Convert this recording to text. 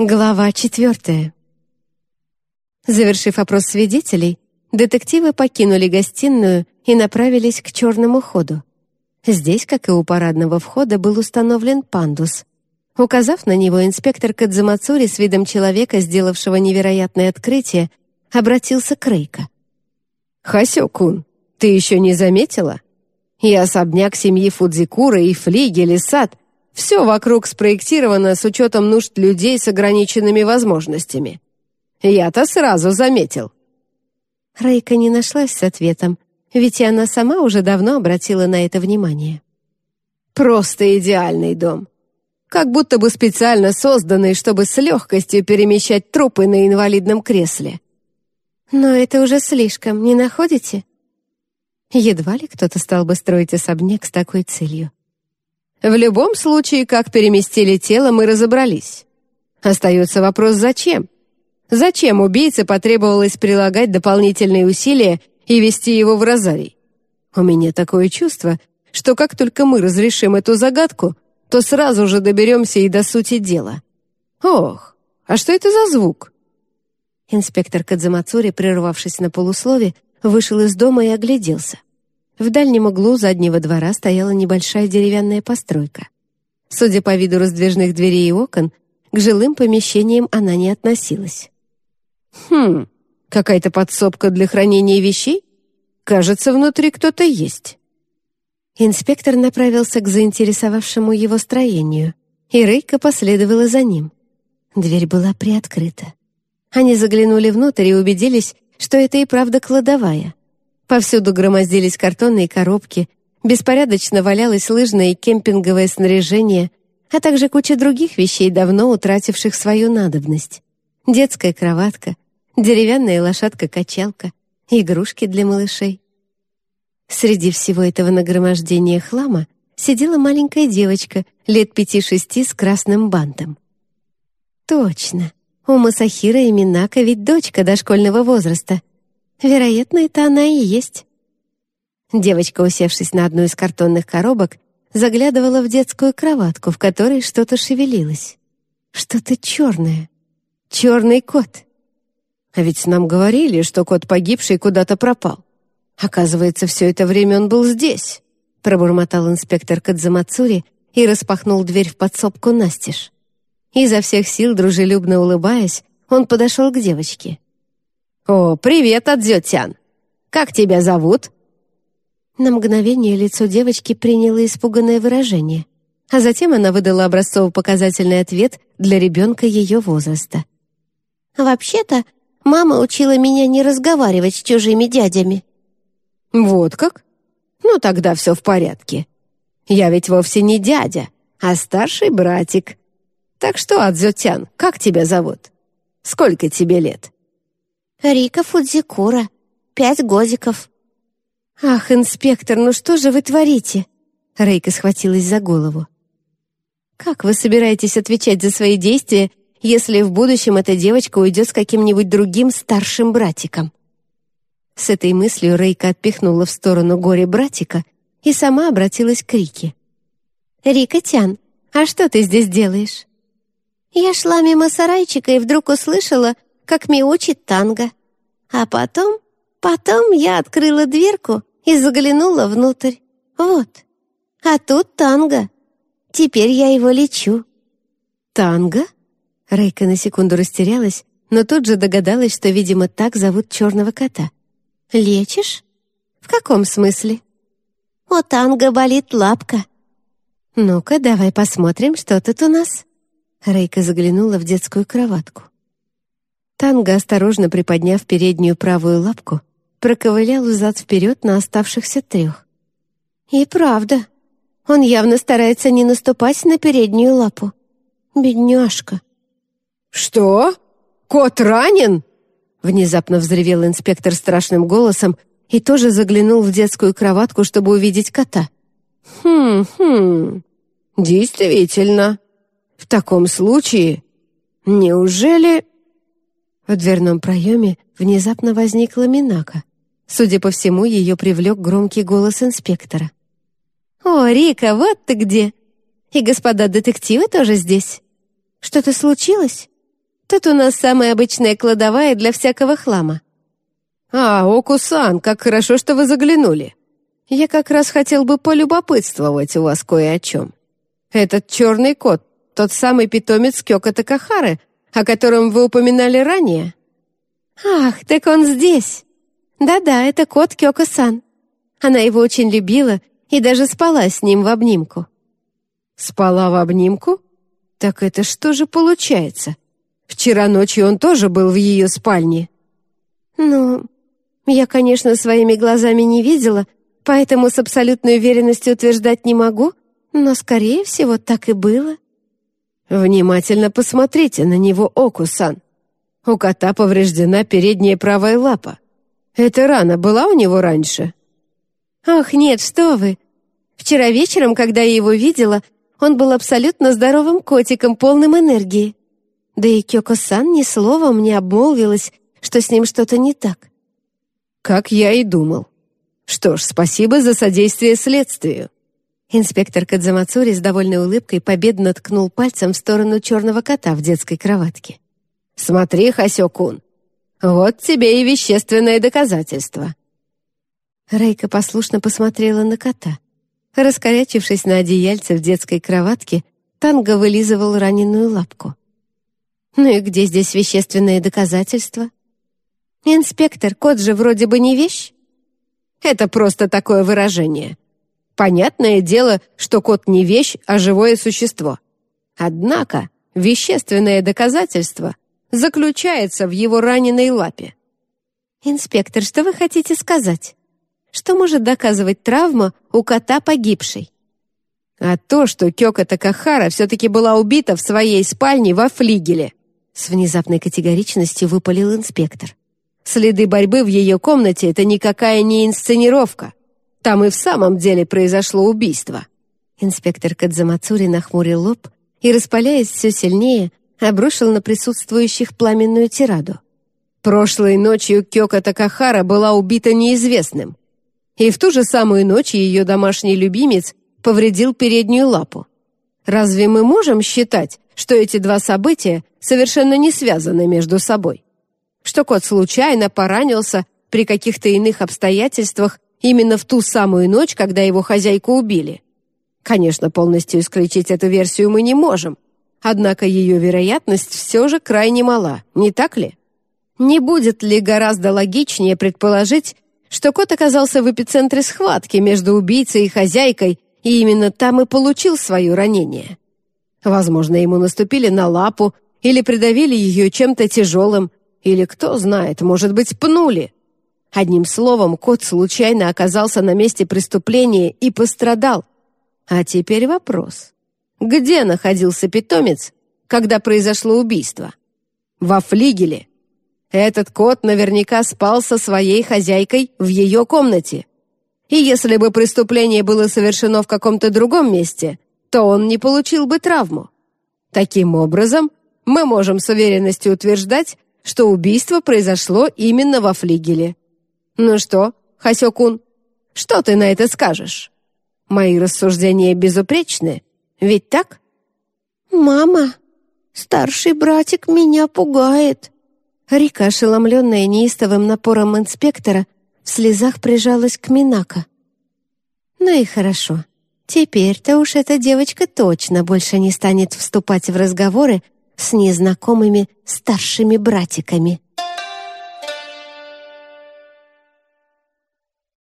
Глава четвертая. Завершив опрос свидетелей, детективы покинули гостиную и направились к черному ходу. Здесь, как и у парадного входа, был установлен пандус. Указав на него, инспектор Кадзамацури с видом человека, сделавшего невероятное открытие, обратился к Рейко. «Хасё-кун, ты еще не заметила? И особняк семьи Фудзикура, и флигель, и сад — все вокруг спроектировано с учетом нужд людей с ограниченными возможностями. Я-то сразу заметил. Рейка не нашлась с ответом, ведь и она сама уже давно обратила на это внимание. Просто идеальный дом. Как будто бы специально созданный, чтобы с легкостью перемещать трупы на инвалидном кресле. Но это уже слишком, не находите? Едва ли кто-то стал бы строить особняк с такой целью. В любом случае, как переместили тело, мы разобрались. Остается вопрос, зачем? Зачем убийце потребовалось прилагать дополнительные усилия и вести его в розарий? У меня такое чувство, что как только мы разрешим эту загадку, то сразу же доберемся и до сути дела. Ох, а что это за звук? Инспектор Кадзамацури, прервавшись на полуслове, вышел из дома и огляделся. В дальнем углу заднего двора стояла небольшая деревянная постройка. Судя по виду раздвижных дверей и окон, к жилым помещениям она не относилась. «Хм, какая-то подсобка для хранения вещей? Кажется, внутри кто-то есть». Инспектор направился к заинтересовавшему его строению, и Рейка последовала за ним. Дверь была приоткрыта. Они заглянули внутрь и убедились, что это и правда кладовая. Повсюду громоздились картонные коробки, беспорядочно валялось лыжное и кемпинговое снаряжение, а также куча других вещей, давно утративших свою надобность. Детская кроватка, деревянная лошадка-качалка, игрушки для малышей. Среди всего этого нагромождения хлама сидела маленькая девочка лет пяти-шести с красным бантом. Точно, у Масахира и Минака ведь дочка дошкольного возраста, Вероятно, это она и есть. Девочка, усевшись на одну из картонных коробок, заглядывала в детскую кроватку, в которой что-то шевелилось. Что-то черное. Черный кот. А ведь нам говорили, что кот погибший куда-то пропал. Оказывается, все это время он был здесь, пробормотал инспектор Кадзамацури и распахнул дверь в подсобку настежь. Изо всех сил, дружелюбно улыбаясь, он подошел к девочке. «О, привет, Адзё-тян! Как тебя зовут?» На мгновение лицо девочки приняло испуганное выражение, а затем она выдала образцово-показательный ответ для ребенка ее возраста. «Вообще-то, мама учила меня не разговаривать с чужими дядями». «Вот как? Ну, тогда все в порядке. Я ведь вовсе не дядя, а старший братик. Так что, Адзё-тян, как тебя зовут? Сколько тебе лет?» Рика Фудзикура. Пять годиков». «Ах, инспектор, ну что же вы творите?» Рейка схватилась за голову. «Как вы собираетесь отвечать за свои действия, если в будущем эта девочка уйдет с каким-нибудь другим старшим братиком?» С этой мыслью Рейка отпихнула в сторону горе-братика и сама обратилась к Рике. «Рика Тян, а что ты здесь делаешь?» «Я шла мимо сарайчика и вдруг услышала, как мяучит танго. А потом, потом я открыла дверку и заглянула внутрь. Вот. А тут танго. Теперь я его лечу. Танго? Рейка на секунду растерялась, но тут же догадалась, что, видимо, так зовут черного кота. «Лечишь? В каком смысле?» «У танго болит лапка». «Ну-ка, давай посмотрим, что тут у нас». Рейка заглянула в детскую кроватку. Танго, осторожно приподняв переднюю правую лапку, проковылял взад-вперед на оставшихся трех. И правда, он явно старается не наступать на переднюю лапу. Бедняжка. «Что? Кот ранен?» Внезапно взревел инспектор страшным голосом и тоже заглянул в детскую кроватку, чтобы увидеть кота. «Хм-хм, действительно. В таком случае, неужели...» В дверном проеме внезапно возникла Минака. Судя по всему, ее привлек громкий голос инспектора. «О, Рика, вот ты где! И господа детективы тоже здесь. Что-то случилось? Тут у нас самая обычная кладовая для всякого хлама». «А, Окусан, как хорошо, что вы заглянули. Я как раз хотел бы полюбопытствовать у вас кое о чем. Этот черный кот, тот самый питомец Кёка Такахары, о котором вы упоминали ранее?» «Ах, так он здесь! Да-да, это кот Кёка-сан. Она его очень любила и даже спала с ним в обнимку». «Спала в обнимку? Так это что же получается? Вчера ночью он тоже был в ее спальне». «Ну, я, конечно, своими глазами не видела, поэтому с абсолютной уверенностью утверждать не могу, но, скорее всего, так и было». «Внимательно посмотрите на него, Окусан. У кота повреждена передняя правая лапа. Эта рана была у него раньше?» «Ох, нет, что вы! Вчера вечером, когда я его видела, он был абсолютно здоровым котиком, полным энергии. Да и Кёко-сан ни словом не обмолвилась, что с ним что-то не так. Как я и думал. Что ж, спасибо за содействие следствию. Инспектор Кадзамацури с довольной улыбкой победно ткнул пальцем в сторону черного кота в детской кроватке. «Смотри, Хасёкун, вот тебе и вещественное доказательство». Рейка послушно посмотрела на кота. Раскорячившись на одеяльце в детской кроватке, Танго вылизывал раненую лапку. «Ну и где здесь вещественные доказательства?» «Инспектор, кот же вроде бы не вещь?» «Это просто такое выражение. Понятное дело, что кот не вещь, а живое существо. Однако вещественное доказательство заключается в его раненой лапе». «Инспектор, что вы хотите сказать? Что может доказывать травма у кота погибшей?» «А то, что Кёка Такахара все-таки была убита в своей спальне во флигеле», с внезапной категоричностью выпалил инспектор. Следы борьбы в ее комнате — это никакая не инсценировка. Там и в самом деле произошло убийство». Инспектор Кадзамацури нахмурил лоб и, распаляясь все сильнее, обрушил на присутствующих пламенную тираду. Прошлой ночью Кёка Такахара была убита неизвестным. И в ту же самую ночь ее домашний любимец повредил переднюю лапу. Разве мы можем считать, что эти два события совершенно не связаны между собой? что кот случайно поранился при каких-то иных обстоятельствах именно в ту самую ночь, когда его хозяйку убили. Конечно, полностью исключить эту версию мы не можем, однако ее вероятность все же крайне мала, не так ли? Не будет ли гораздо логичнее предположить, что кот оказался в эпицентре схватки между убийцей и хозяйкой, и именно там и получил свое ранение? Возможно, ему наступили на лапу или придавили ее чем-то тяжелым, или, кто знает, может быть, пнули. Одним словом, кот случайно оказался на месте преступления и пострадал. А теперь вопрос. Где находился питомец, когда произошло убийство? Во флигеле. Этот кот наверняка спал со своей хозяйкой в ее комнате. И если бы преступление было совершено в каком-то другом месте, то он не получил бы травму. Таким образом, мы можем с уверенностью утверждать, что убийство произошло именно во флигеле. Ну что, Хасёкун, что ты на это скажешь? Мои рассуждения безупречны, ведь так? Мама, старший братик меня пугает. Рика, ошеломленная неистовым напором инспектора, в слезах прижалась к Минако. Ну и хорошо. Теперь-то уж эта девочка точно больше не станет вступать в разговоры с незнакомыми старшими братиками.